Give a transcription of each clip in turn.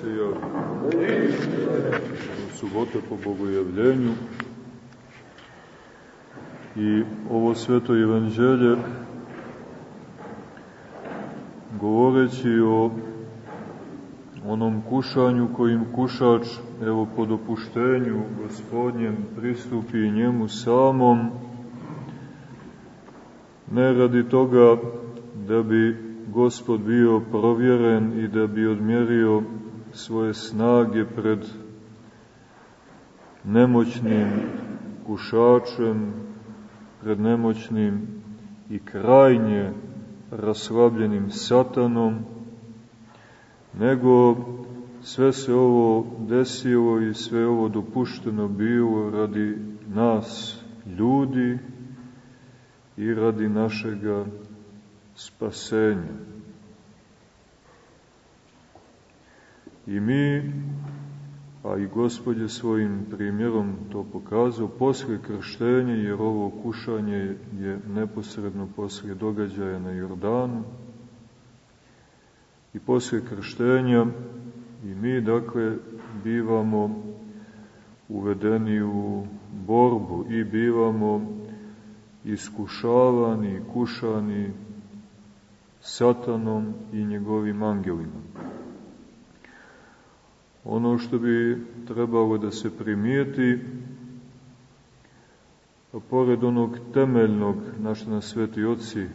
se javi. Subota po bogojavljenju. I ovo sveto evanđelje, govoreći o onom kušanju kojim kušač, evo po dopuštenju gospodnjem, pristupi njemu samom, ne radi toga da bi gospod bio provjeren i da bi odmjerio svoje snage pred nemoćnim kušačem, pred nemoćnim i krajnje raslabljenim satanom, nego sve se ovo desilo i sve ovo dopušteno bilo radi nas, ljudi, i radi našega spasenja. I mi, a i Gospod je svojim primjerom to pokazao, posle krštenja, jer ovo kušanje je neposredno posle događaja na Jordanu, i posle krštenja i mi, dakle, bivamo uvedeni u borbu i bivamo iskušavani, kušani satanom i njegovim angelima. Ono što bi trebalo da se primijeti, pored onog temeljnog, na sveti oci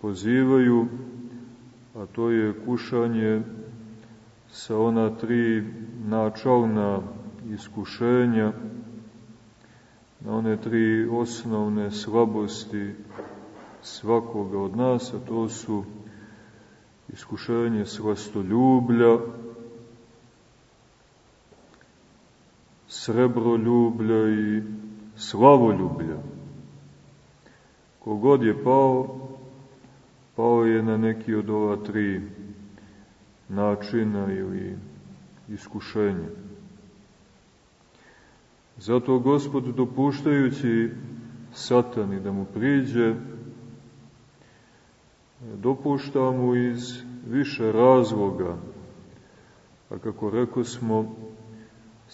pozivaju, a to je kušanje sa ona tri načalna iskušenja, na one tri osnovne slabosti svakoga od nas, a to su iskušenje slastoljublja, srebroljublja i slavoljublja. Kogod je pao, pao je na neki od ova tri načina ili iskušenja. Zato Gospod dopuštajući satani da mu priđe, dopušta mu iz više razloga, a kako reko smo,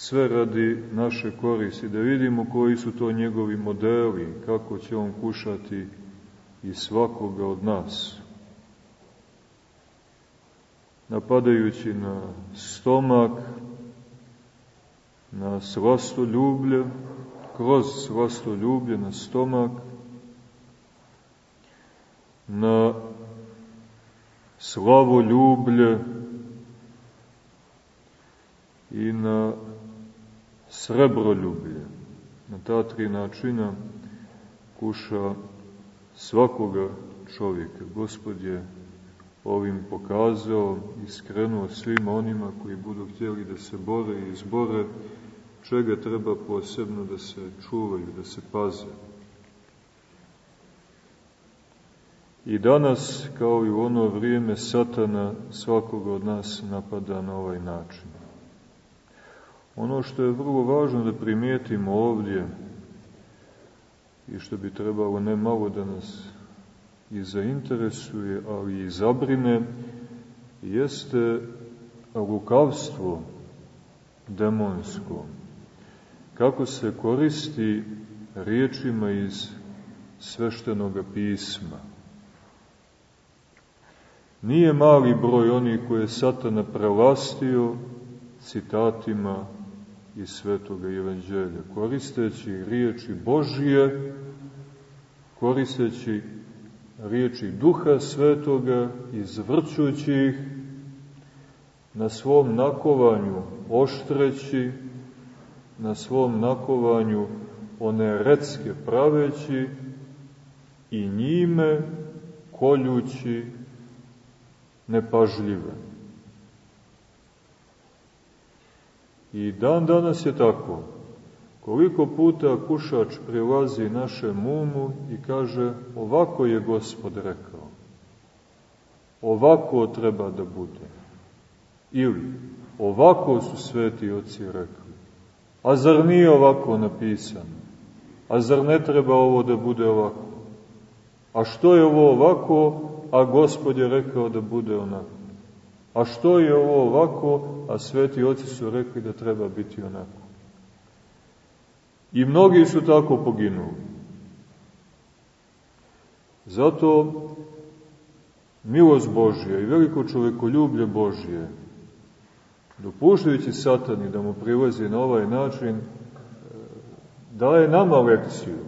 sve radi naše koristi, da vidimo koji su to njegovi modeli, kako će on kušati i svakoga od nas. Napadajući na stomak, na slastoljublje, kroz slastoljublje na stomak, na slavoljublje i na srebroljublje. Na ta tri načina kuša svakoga čovjeka. Gospod je ovim pokazao i skrenuo svima onima koji budu htjeli da se bore i izbore čega treba posebno da se čuvaju, da se paze. I danas, kao i u ono vrijeme, satana svakoga od nas napada na ovaj način. Ono što je vrlo važno da primijetimo ovdje i što bi trebalo ne malo da nas i zainteresuje, ali i zabrine, jeste lukavstvo demonsko kako se koristi riječima iz sveštenog pisma. Nije mali broj onih koje je satana prelastio citatima iz svetoga evanđelja, koristeći riječi Božije, koristeći riječi Duha Svetoga, izvrćući ih na svom nakovanju, oštreći, na svom nakovanju one recke praveći i njime koljući nepažljive. I dan danas je tako. Koliko puta kušač prilazi našem umu i kaže ovako je gospod rekao. Ovako treba da bude. Ili ovako su sveti oci rekli. A zar nije ovako napisano? A zar ne treba ovo da bude ovako? A što je ovo ovako, a gospod je rekao da bude onako? A što je ovo ovako, a sveti oci su rekli da treba biti onako. I mnogi su tako poginuli. Zato milost Božja i veliko čovekoljublje Božje, dopuštajući satani da mu prilazi na ovaj način, e, daje nama lekciju.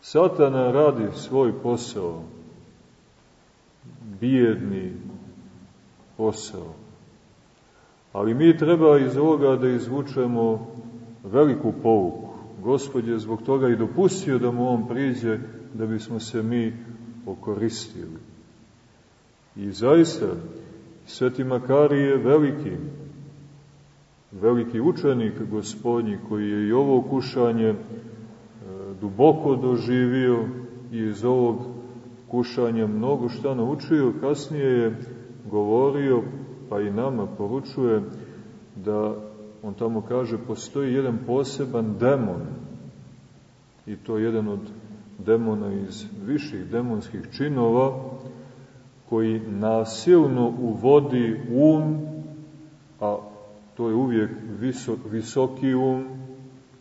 Satana radi svoj posao, bijedni posao. Ali mi treba iz ovoga da izvučemo veliku pouku. Gospod je zbog toga i dopustio da mu on priđe da bismo se mi okoristili. I zaista, Sveti Makari je veliki, veliki učenik gospodnji koji je i ovo kušanje e, duboko doživio i iz ovog kušanja mnogo šta naučio, kasnije je govorio, pa i nama poručuje, da on tamo kaže, postoji jedan poseban demon, i to je jedan od demona iz viših demonskih činova, koji nasilno uvodi um, a to je uvijek visok, visoki um,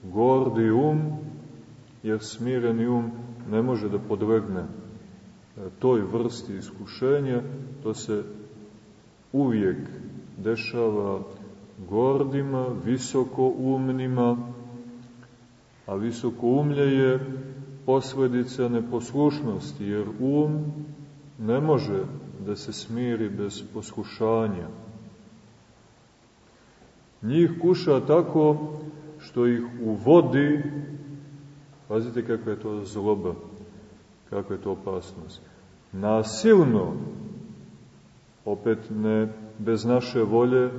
gordi um, jer smireni um ne može da podlegne e, toj vrsti iskušenja, to se uvijek dešava gordima, visoko umnima, a visoko umlje je posledica neposlušnosti, jer um ne može da se smiri bez poslušanja. Njih kuša tako što ih uvodi, pazite kakva je to zloba, kakva je to opasnost, nasilno, opet ne bez naše volje,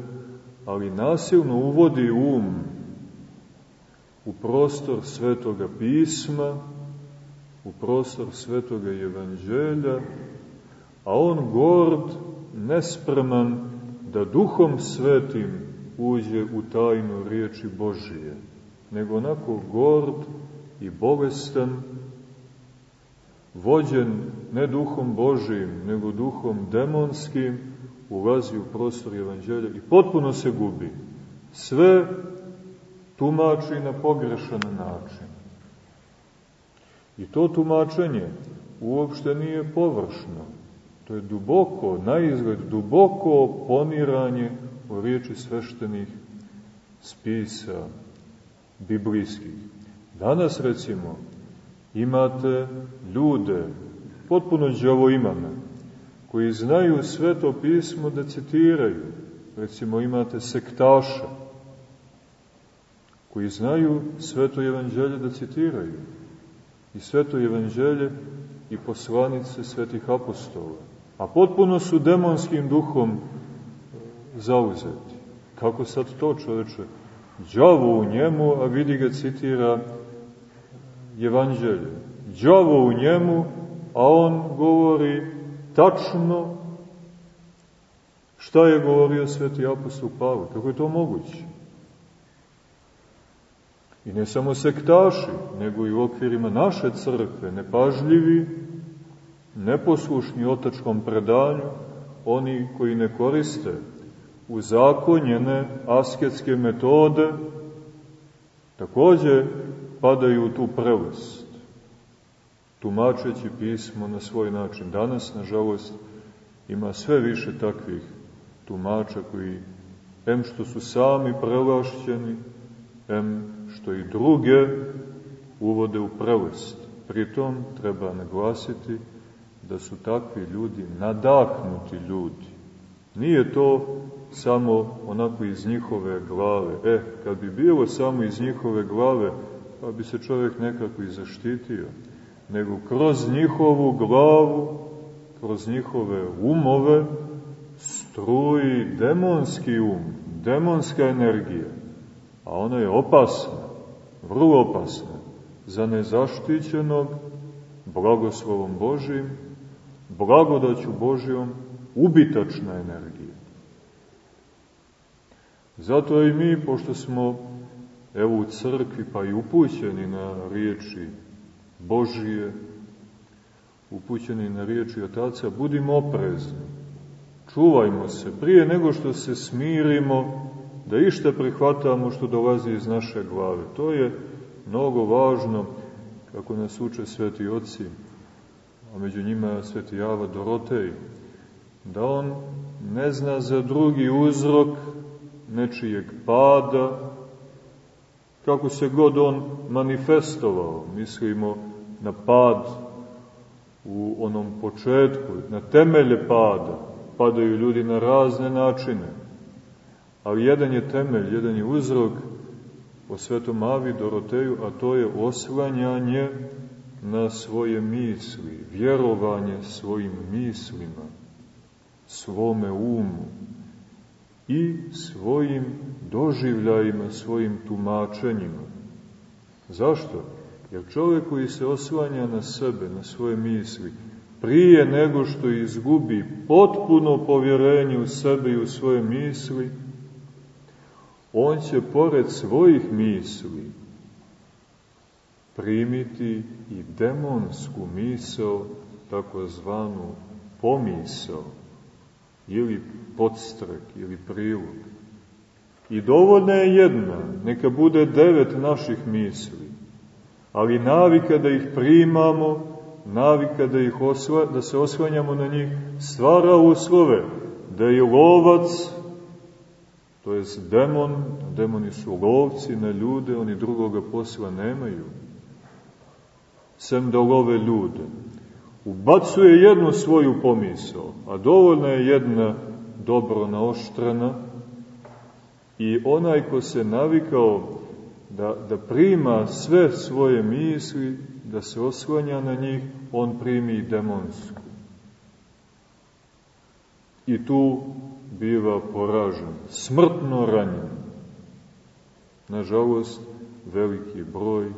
ali nasilno uvodi um u prostor svetoga pisma, u prostor svetoga evanđelja, a on gord, nespreman da duhom svetim uđe u tajnu riječi Božije, nego onako gord i bolestan, vođen ne duhom Božijim, nego duhom demonskim, ulazi u prostor evanđelja i potpuno se gubi. Sve tumači na pogrešan način. I to tumačenje uopšte nije površno. To je duboko, na izgled, duboko poniranje u riječi sveštenih spisa biblijskih. Danas, recimo, imate ljude, potpuno džavoimane, koji znaju sveto pismo da citiraju. Recimo, imate sektaše, koji znaju sveto evanđelje da citiraju. I sveto evanđelje i poslanice svetih apostola. A potpuno su demonskim duhom zauzeti. Kako sad to čoveče? Đavo u njemu, a vidi ga citira evanđelje. Đavo u njemu, a on govori tačno šta je govorio sveti apostol Pavle. Kako je to moguće? I ne samo sektaši, nego i u okvirima naše crkve, nepažljivi, neposlušni otačkom predanju, oni koji ne koriste uzakonjene asketske metode, takođe padaju u tu prelest, tumačeći pismo na svoj način. Danas, nažalost, ima sve više takvih tumača koji, em što su sami prelašćeni, em što i druge uvode u prelest. Pritom treba naglasiti da su takvi ljudi nadahnuti ljudi. Nije to samo onako iz njihove glave. E, kad bi bilo samo iz njihove glave, pa bi se čovjek nekako i zaštitio. Nego kroz njihovu glavu, kroz njihove umove, struji demonski um, demonska energija. A ona je opasna, vrlo opasna, za nezaštićenog blagoslovom Božim, blagodaću Božijom, ubitačna energija. Zato i mi, pošto smo evo u crkvi pa i upućeni na riječi Božije, upućeni na riječi Otaca, budimo oprezni, čuvajmo se, prije nego što se smirimo, da išta prihvatamo što dolazi iz naše glave. To je mnogo važno, kako nas uče sveti oci, a među njima sveti Java Dorotej, da on ne zna za drugi uzrok nečijeg pada, kako se god on manifestovao, mislimo na pad u onom početku, na temelje pada, padaju ljudi na razne načine, ali jedan je temelj, jedan je uzrok o svetom Avi Doroteju, a to je oslanjanje na svoje misli, vjerovanje svojim mislima, svome umu i svojim doživljajima, svojim tumačenjima. Zašto? Jer čovjek koji se oslanja na sebe, na svoje misli, prije nego što izgubi potpuno povjerenje u sebe i u svoje misli, on će pored svojih misli primiti i demonsku misao, takozvanu pomisao, ili podstrek, ili prilog. I dovoljna je jedna, neka bude devet naših misli, ali navika da ih primamo, navika da, ih osla, da se oslanjamo na njih, stvara uslove da je lovac, to je demon, demoni su lovci na ljude, oni drugoga posla nemaju, sem da love ljude. Ubacuje jednu svoju pomisao, a dovoljna je jedna dobro naoštrana, i onaj ko se navikao da, da prima sve svoje misli, da se oslanja na njih, on primi demonsku. I tu biva poražen, smrtno ranjen. Nažalost, veliki broj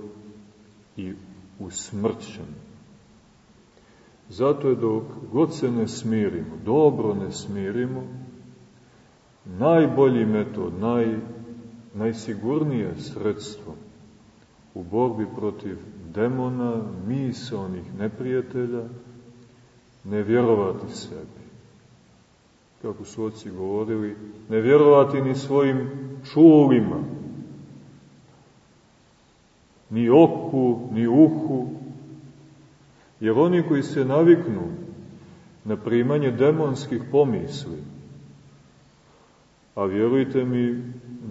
i usmrćen. Zato je dok god se ne smirimo, dobro ne smirimo, najbolji metod, naj, najsigurnije sredstvo u borbi protiv demona, misalnih neprijatelja, ne vjerovati sebi. Kako su oci govorili, ne vjerovati ni svojim čulima, ni oku, ni uhu, jer oni koji se naviknu na primanje demonskih pomisli, a vjerujte mi,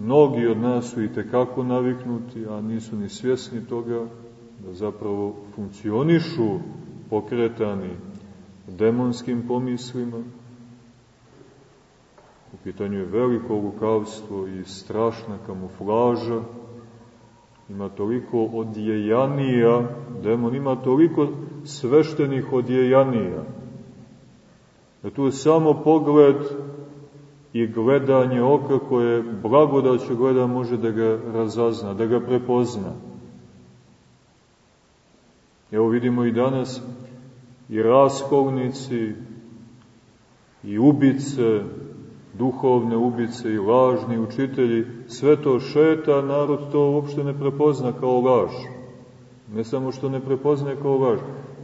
mnogi od nas su i tekako naviknuti, a nisu ni svjesni toga, da zapravo funkcionišu pokretani demonskim pomislima. U pitanju je veliko lukavstvo i strašna kamuflaža, ima toliko odjejanija, demon ima toliko sveštenih odjejanija, da tu je samo pogled i gledanje oka koje blagodaću gleda može da ga razazna, da ga prepozna. Evo vidimo i danas i raskolnici i ubice, duhovne ubice i lažni učitelji, sve to šeta, narod to uopšte ne prepozna kao laž. Ne samo što ne prepoznaje kao laž,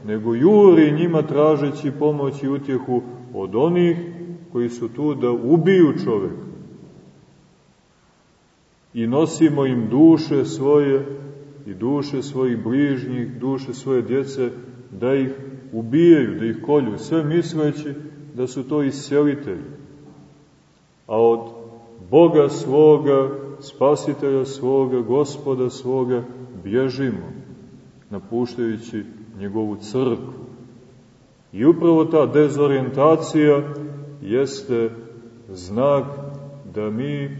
nego juri njima tražeći pomoć i utjehu od onih koji su tu da ubiju čoveka. I nosimo im duše svoje i duše svojih bližnjih, duše svoje djece, da ih ubijaju, da ih kolju, sve misleći da su to iscelitelji. A od Boga svoga, spasitelja svoga, gospoda svoga, bježimo, napuštajući njegovu crkvu. I upravo ta dezorientacija jeste znak da mi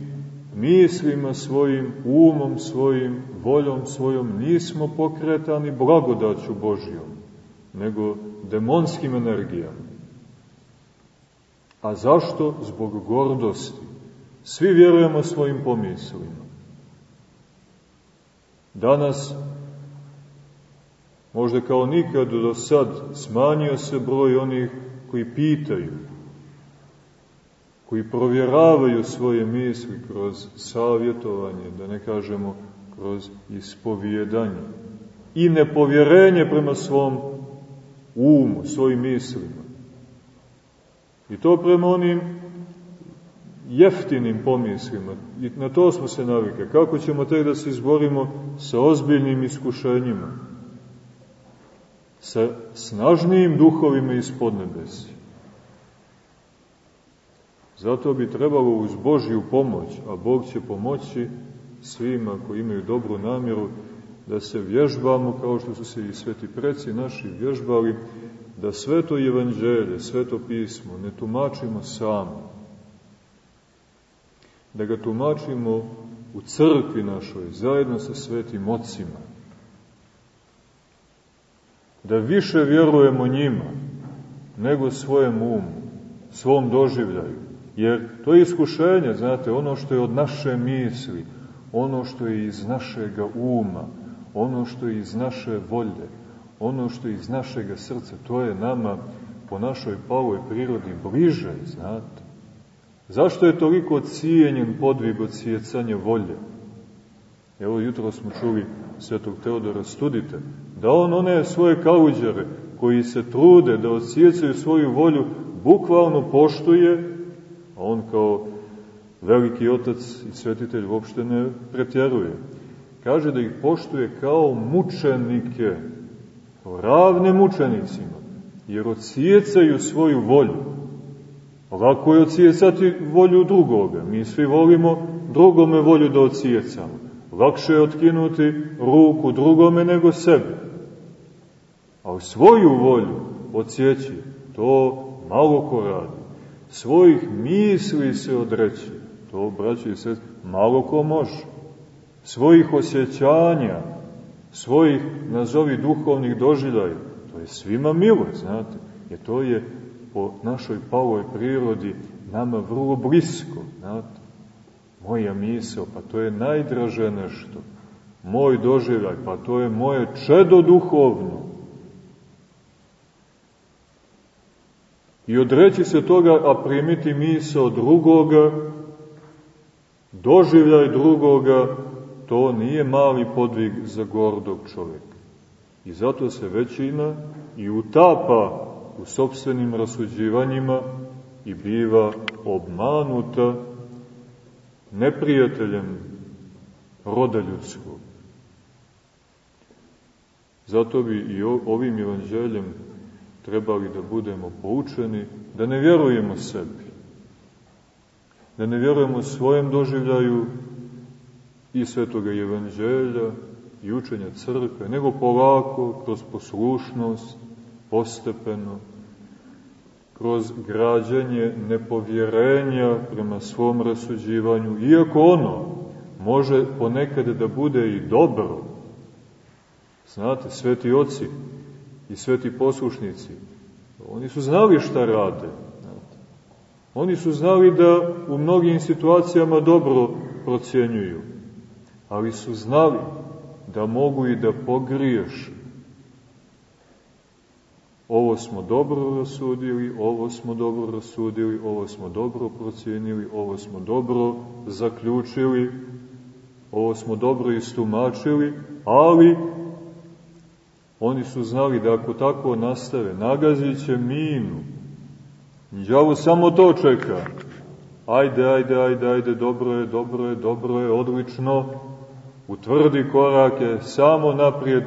mislima svojim, umom svojim, voljom svojom nismo pokretani blagodaću Božijom, nego demonskim energijama. A zašto? Zbog gordosti. Svi vjerujemo svojim pomislima. Danas, možda kao nikad do sad, smanjio se broj onih koji pitaju, koji provjeravaju svoje misli kroz savjetovanje, da ne kažemo kroz ispovjedanje i nepovjerenje prema svom umu, svojim mislima. I to prema onim jeftinim pomislima. I na to smo se navikli. Kako ćemo tek da se izborimo sa ozbiljnim iskušenjima? Sa snažnijim duhovima ispod nebesi. Zato bi trebalo uz Božju pomoć, a Bog će pomoći svima koji imaju dobru namjeru, da se vježbamo, kao što su se i sveti preci naši vježbali, da sveto evanđelje, sveto pismo ne tumačimo sami, da ga tumačimo u crkvi našoj, zajedno sa svetim ocima, da više vjerujemo njima nego svojem umu, svom doživljaju, jer to je iskušenje, znate, ono što je od naše misli, ono što je iz našega uma, ono što je iz naše volje, ono što je iz našega srca, to je nama po našoj paloj prirodi bliže, znate. Zašto je toliko cijenjen podvig od sjecanja volje? Evo, jutro smo čuli svetog Teodora Studite, da on one svoje kauđare koji se trude da odsjecaju svoju volju, bukvalno poštuje, a on kao veliki otac i svetitelj uopšte ne pretjeruje. Kaže da ih poštuje kao mučenike, kao ravne mučenicima, jer odsjecaju svoju volju. Lako je odsjecati volju drugoga. Mi svi volimo drugome volju da odsjecamo. Lakše je otkinuti ruku drugome nego sebe. A svoju volju odsjeći, to malo ko radi. Svojih misli se odreći, to, braći i sest, malo ko može. Svojih osjećanja, svojih, nazovi, duhovnih dožiljaja, to je svima milo, znate, jer to je po našoj pavoj prirodi nama vrlo blisko, znate. Moja misao, pa to je najdraže nešto. Moj doživljaj, pa to je moje čedo duhovno. I odreći se toga, a primiti misao drugoga, doživljaj drugoga, to nije mali podvig za gordog čovjeka. I zato se većina i utapa u sobstvenim rasuđivanjima i biva obmanuta neprijateljem roda ljudskog. Zato bi i ovim evanđeljem trebali da budemo poučeni, da ne vjerujemo sebi, da ne vjerujemo svojem doživljaju i svetoga evanđelja i učenja crkve, nego polako, kroz poslušnost, postepeno, kroz građanje nepovjerenja prema svom rasuđivanju, iako ono može ponekad da bude i dobro. Znate, sveti oci i sveti poslušnici, oni su znali šta rade. Oni su znali da u mnogim situacijama dobro procjenjuju, ali su znali da mogu i da pogriješe Ovo smo dobro rasudili, ovo smo dobro rasudili, ovo smo dobro procijenili, ovo smo dobro zaključili, ovo smo dobro istumačili, ali oni su znali da ako tako nastave, nagazit će minu. Đavo samo to čeka. Ajde, ajde, ajde, ajde, dobro je, dobro je, dobro je, odlično. Utvrdi korake, samo naprijed,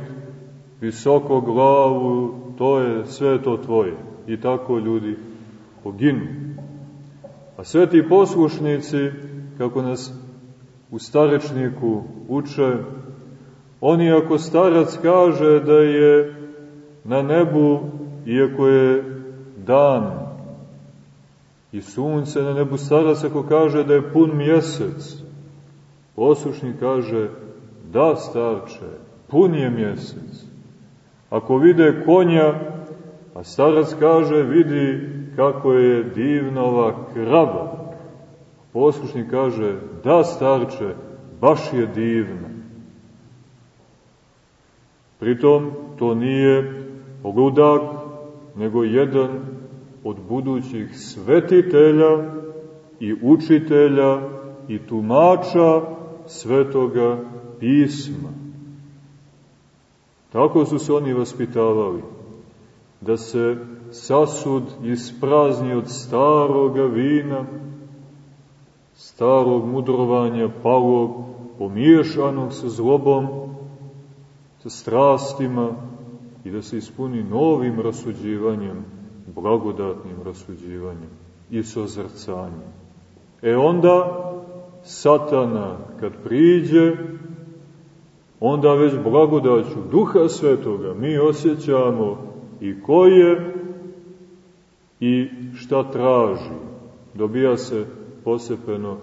visoko glavu, to je sve to tvoje. I tako ljudi poginu. A sveti poslušnici, kako nas u starečniku uče, oni ako starac kaže da je na nebu, iako je dan i sunce na nebu, starac ako kaže da je pun mjesec, poslušnik kaže da starče, pun je mjesec. Ako vide konja, a starac kaže, vidi kako je divna ova krava. Poslušnik kaže, da starče, baš je divna. Pritom, to nije ludak, nego jedan od budućih svetitelja i učitelja i tumača svetoga pisma. Tako su se oni vaspitavali, da se sasud isprazni od staroga vina, starog mudrovanja, palog, pomiješanog sa zlobom, sa strastima i da se ispuni novim rasuđivanjem, blagodatnim rasuđivanjem i sozrcanjem. E onda, satana, kad priđe, onda već blagodaću Duha Svetoga mi osjećamo i ko je i šta traži. Dobija se posepeno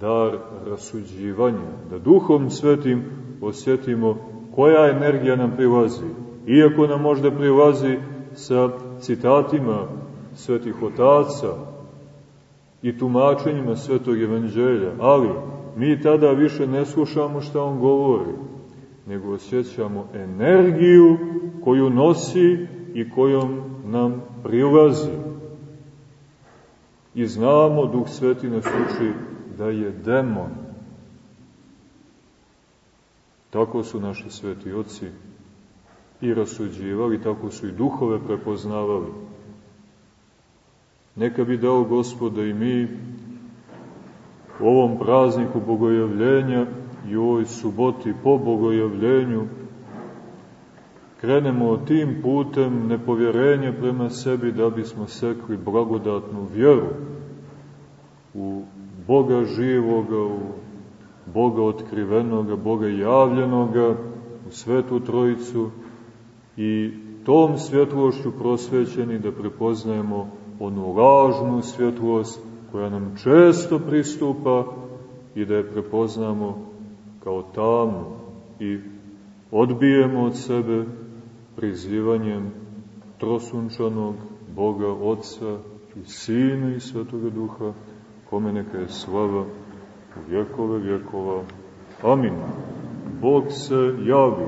dar rasuđivanja, da Duhom Svetim osjetimo koja energija nam prilazi. Iako nam možda prilazi sa citatima svetih otaca i tumačenjima svetog evanđelja, ali mi tada više ne slušamo šta on govori, nego osjećamo energiju koju nosi i kojom nam prilazi. I znamo, Duh Sveti nas uči da je demon. Tako su naši sveti oci i rasuđivali, tako su i duhove prepoznavali. Neka bi dao gospoda i mi u ovom prazniku bogojavljenja i u ovoj suboti po bogojavljenju krenemo tim putem nepovjerenja prema sebi da bismo sekli blagodatnu vjeru u Boga živoga, u Boga otkrivenoga, Boga javljenoga, u Svetu Trojicu i tom svjetlošću prosvećeni da prepoznajemo onu lažnu svjetlost koja nam često pristupa i da je prepoznamo kao tamnu i odbijemo od sebe prizivanjem trosunčanog Boga Otca i Sina i Svetoga Duha, kome neka je slava u vjekove vjekova. Amin. Bog se javi.